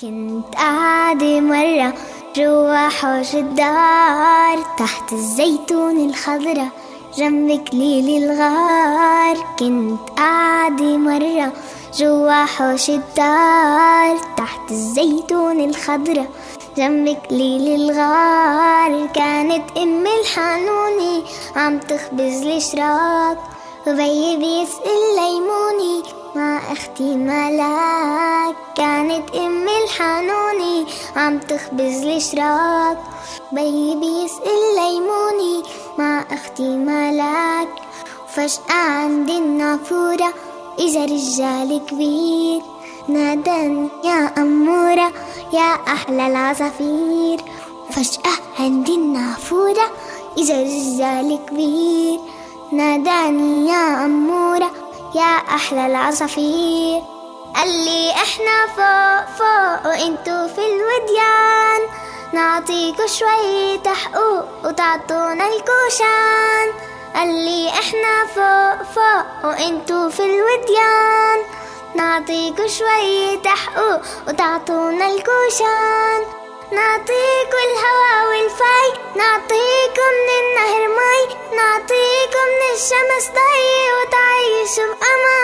كنت قاعدة مرة جوا حوش الدار تحت الزيتون الخضرة جنب كليل الغار كنت قاعدة مرة جوا حوش الدار تحت الزيتون الخضرة جنب كليل الغار كانت أم الحنوني عم تخبز الشراك وبي بيسأل ليموني مع أختي ملاك كانت أم الحنوني. عم تخبز الشراك بي بيسأل ليموني مع أختي ملاك. وفجأة عند النافورة إجا رجال كبير. ناداني يا أمورة يا أحلى العصافير. فجأة عند النافورة إجا رجال كبير. ناداني يا أمورة يا أحلى العصافير قال لي إحنا فوق فوق وإنتو في الوديان. نعطيكوا شوية حقوق وتعطونا الكوشان. قال لي إحنا فوق فوق وإنتو في الوديان. نعطيكوا شوية حقوق وتعطونا الكوشان. نعطيكوا الهوا والفاي نعطيكم الشمس ضي وتعيشوا بأمان